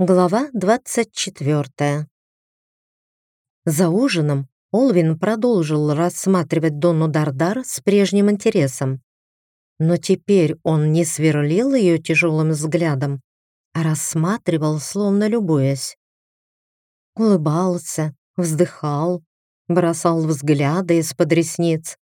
Глава 24. За ужином Олвин продолжил рассматривать Донну Дардар с прежним интересом. Но теперь он не сверлил ее тяжелым взглядом, а рассматривал, словно любуясь. Улыбался, вздыхал, бросал взгляды из-под ресниц.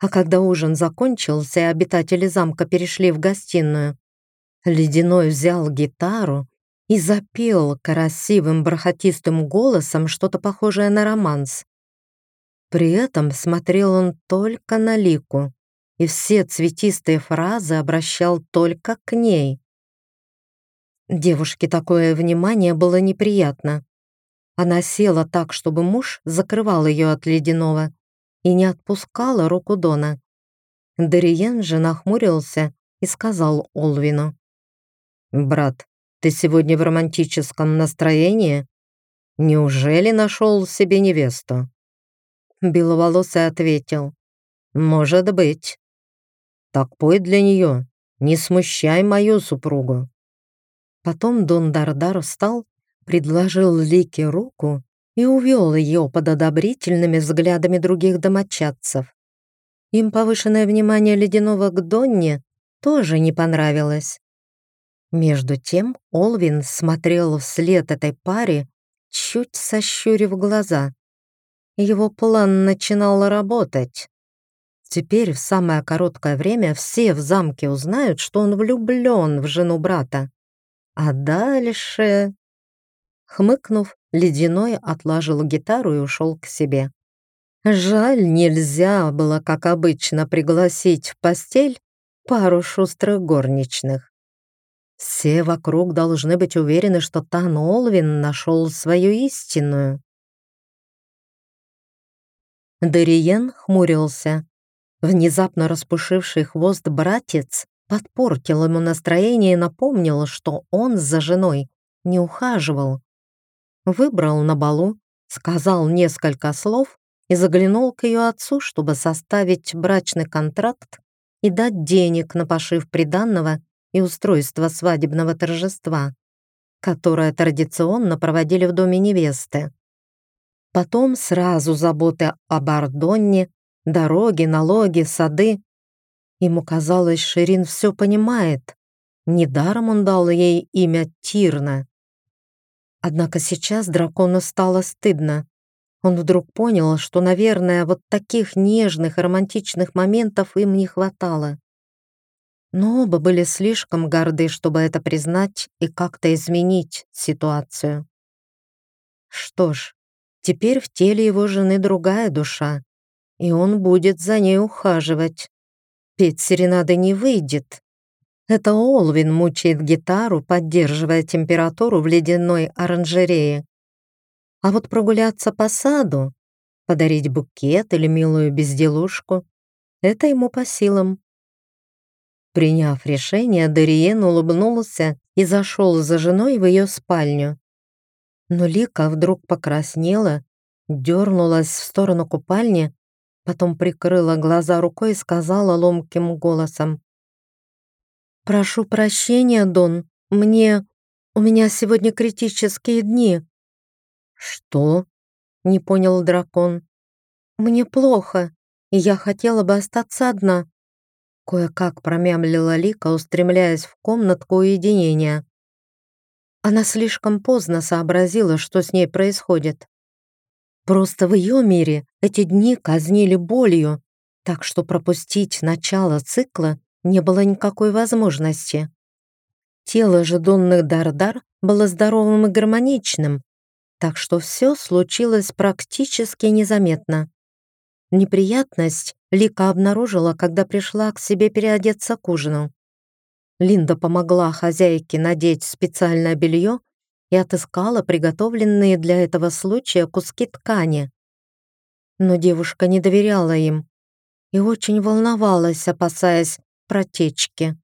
А когда ужин закончился и обитатели замка перешли в гостиную, Ледяной взял гитару и запел красивым бархатистым голосом что-то похожее на романс. При этом смотрел он только на Лику, и все цветистые фразы обращал только к ней. Девушке такое внимание было неприятно. Она села так, чтобы муж закрывал ее от ледяного и не отпускала руку Дона. Дариен же нахмурился и сказал Олвину. «Брат, ты сегодня в романтическом настроении? Неужели нашел себе невесту?» Беловолосый ответил. «Может быть». «Так пой для нее, не смущай мою супругу». Потом Дон Дардар встал, предложил Лике руку и увел ее под одобрительными взглядами других домочадцев. Им повышенное внимание ледяного к Донне тоже не понравилось. Между тем Олвин смотрел вслед этой паре, чуть сощурив глаза. Его план начинал работать. Теперь в самое короткое время все в замке узнают, что он влюблен в жену брата. А дальше... Хмыкнув, Ледяной отложил гитару и ушел к себе. Жаль, нельзя было, как обычно, пригласить в постель пару шустрых горничных. Все вокруг должны быть уверены, что Тан Олвин нашел свою истинную. Дариен хмурился. Внезапно распушивший хвост братец подпортил ему настроение и напомнил, что он за женой не ухаживал. Выбрал на балу, сказал несколько слов и заглянул к ее отцу, чтобы составить брачный контракт и дать денег на пошив приданного и устройство свадебного торжества, которое традиционно проводили в доме невесты. Потом сразу заботы о Бардонне, дороги, налоги, сады. Ему казалось, Ширин все понимает. Недаром он дал ей имя Тирна. Однако сейчас дракону стало стыдно. Он вдруг понял, что, наверное, вот таких нежных и романтичных моментов им не хватало но оба были слишком горды, чтобы это признать и как-то изменить ситуацию. Что ж, теперь в теле его жены другая душа, и он будет за ней ухаживать. Петь серенады не выйдет. Это Олвин мучает гитару, поддерживая температуру в ледяной оранжерее. А вот прогуляться по саду, подарить букет или милую безделушку — это ему по силам. Приняв решение, Дариен улыбнулся и зашел за женой в ее спальню. Но Лика вдруг покраснела, дернулась в сторону купальни, потом прикрыла глаза рукой и сказала ломким голосом. «Прошу прощения, Дон, мне... У меня сегодня критические дни». «Что?» — не понял дракон. «Мне плохо, и я хотела бы остаться одна. Кое-как промямлила Лика, устремляясь в комнатку уединения. Она слишком поздно сообразила, что с ней происходит. Просто в ее мире эти дни казнили болью, так что пропустить начало цикла не было никакой возможности. Тело же Донны Дардар было здоровым и гармоничным, так что все случилось практически незаметно. Неприятность Лика обнаружила, когда пришла к себе переодеться к ужину. Линда помогла хозяйке надеть специальное белье и отыскала приготовленные для этого случая куски ткани. Но девушка не доверяла им и очень волновалась, опасаясь протечки.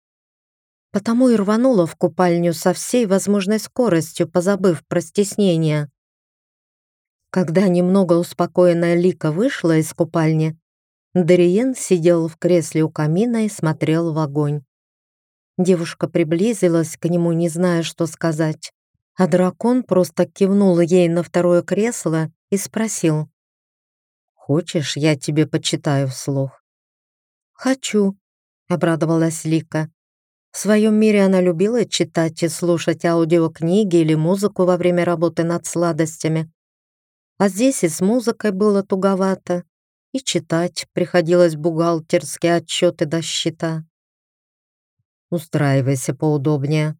Потому и рванула в купальню со всей возможной скоростью, позабыв про стеснение. Когда немного успокоенная Лика вышла из купальни, Дариен сидел в кресле у камина и смотрел в огонь. Девушка приблизилась к нему, не зная, что сказать. А дракон просто кивнул ей на второе кресло и спросил. «Хочешь, я тебе почитаю вслух?» «Хочу», — обрадовалась Лика. В своем мире она любила читать и слушать аудиокниги или музыку во время работы над сладостями. А здесь и с музыкой было туговато, и читать приходилось бухгалтерские отчеты до счета. Устраивайся поудобнее.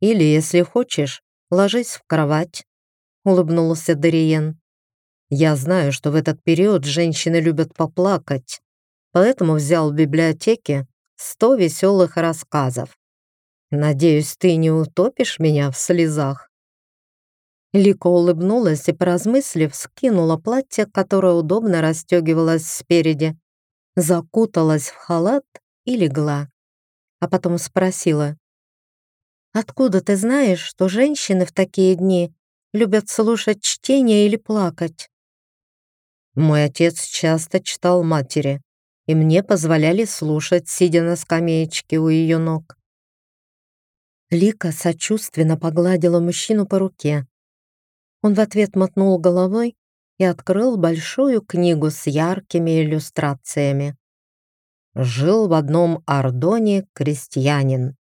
Или, если хочешь, ложись в кровать, улыбнулся Дариен. Я знаю, что в этот период женщины любят поплакать, поэтому взял в библиотеке сто веселых рассказов. Надеюсь, ты не утопишь меня в слезах. Лика улыбнулась и, поразмыслив, скинула платье, которое удобно расстегивалось спереди, закуталась в халат и легла. А потом спросила, «Откуда ты знаешь, что женщины в такие дни любят слушать чтение или плакать?» Мой отец часто читал матери, и мне позволяли слушать, сидя на скамеечке у ее ног. Лика сочувственно погладила мужчину по руке. Он в ответ мотнул головой и открыл большую книгу с яркими иллюстрациями. Жил в одном Ордоне крестьянин.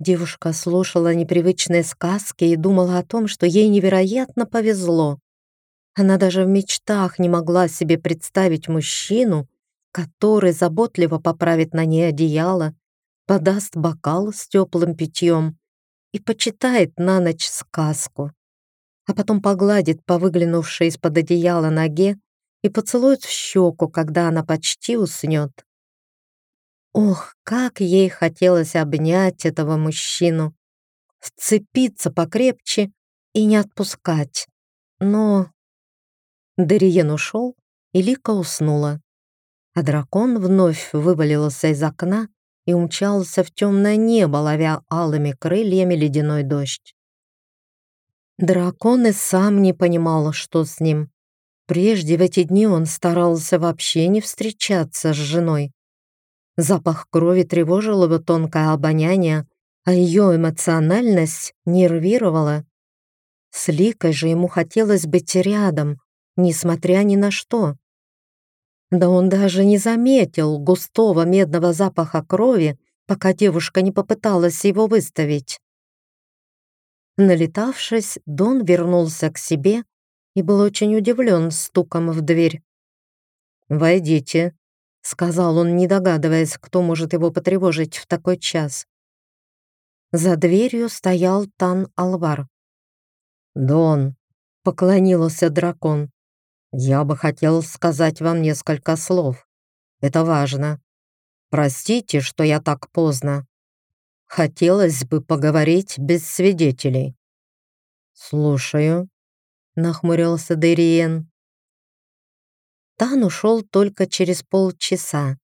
Девушка слушала непривычные сказки и думала о том, что ей невероятно повезло. Она даже в мечтах не могла себе представить мужчину, который заботливо поправит на ней одеяло, подаст бокал с теплым питьем и почитает на ночь сказку, а потом погладит по выглянувшей из-под одеяла ноге и поцелует в щеку, когда она почти уснет. Ох, как ей хотелось обнять этого мужчину, вцепиться покрепче и не отпускать. Но Дариен ушел, и Лика уснула а дракон вновь вывалился из окна и умчался в темное небо, ловя алыми крыльями ледяной дождь. Дракон и сам не понимал, что с ним. Прежде в эти дни он старался вообще не встречаться с женой. Запах крови тревожил его тонкое обоняние, а ее эмоциональность нервировала. С Ликой же ему хотелось быть рядом, несмотря ни на что. Да он даже не заметил густого медного запаха крови, пока девушка не попыталась его выставить. Налетавшись, Дон вернулся к себе и был очень удивлен стуком в дверь. «Войдите», — сказал он, не догадываясь, кто может его потревожить в такой час. За дверью стоял Тан Алвар. «Дон», — поклонился дракон, я бы хотел сказать вам несколько слов. Это важно. Простите, что я так поздно. Хотелось бы поговорить без свидетелей. Слушаю, нахмурился Дериен. Тан ушел только через полчаса.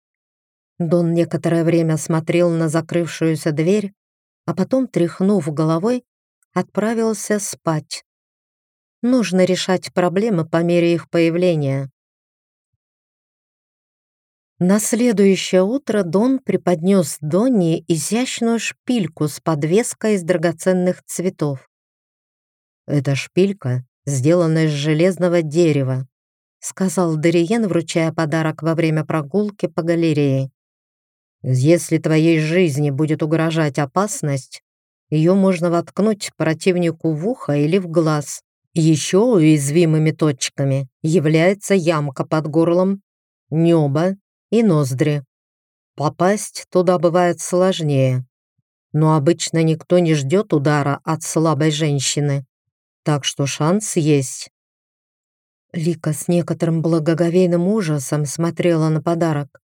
Дон некоторое время смотрел на закрывшуюся дверь, а потом, тряхнув головой, отправился спать. Нужно решать проблемы по мере их появления. На следующее утро Дон преподнес Донни изящную шпильку с подвеской из драгоценных цветов. «Эта шпилька сделана из железного дерева», сказал Дариен, вручая подарок во время прогулки по галерее. «Если твоей жизни будет угрожать опасность, ее можно воткнуть противнику в ухо или в глаз. Еще уязвимыми точками является ямка под горлом, небо и ноздри. Попасть туда бывает сложнее, но обычно никто не ждет удара от слабой женщины, так что шанс есть. Лика с некоторым благоговейным ужасом смотрела на подарок,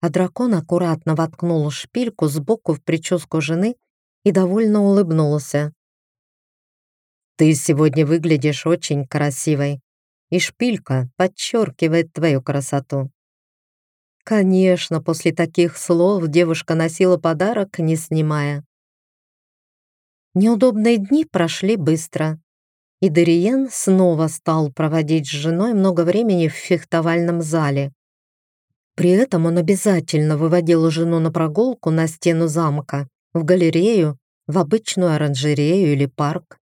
а дракон аккуратно воткнул шпильку сбоку в прическу жены и довольно улыбнулся. Ты сегодня выглядишь очень красивой, и шпилька подчеркивает твою красоту. Конечно, после таких слов девушка носила подарок, не снимая. Неудобные дни прошли быстро, и Дариен снова стал проводить с женой много времени в фехтовальном зале. При этом он обязательно выводил жену на прогулку на стену замка, в галерею в обычную оранжерею или парк.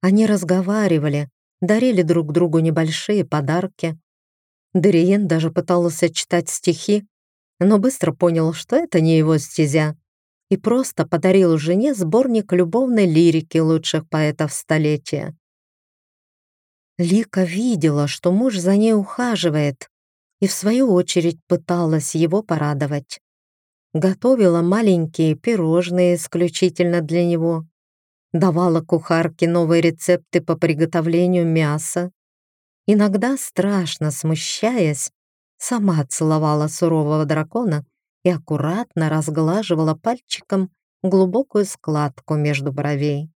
Они разговаривали, дарили друг другу небольшие подарки. Дариен даже пытался читать стихи, но быстро понял, что это не его стезя, и просто подарил жене сборник любовной лирики лучших поэтов столетия. Лика видела, что муж за ней ухаживает, и в свою очередь пыталась его порадовать. Готовила маленькие пирожные исключительно для него, давала кухарке новые рецепты по приготовлению мяса. Иногда, страшно смущаясь, сама целовала сурового дракона и аккуратно разглаживала пальчиком глубокую складку между бровей.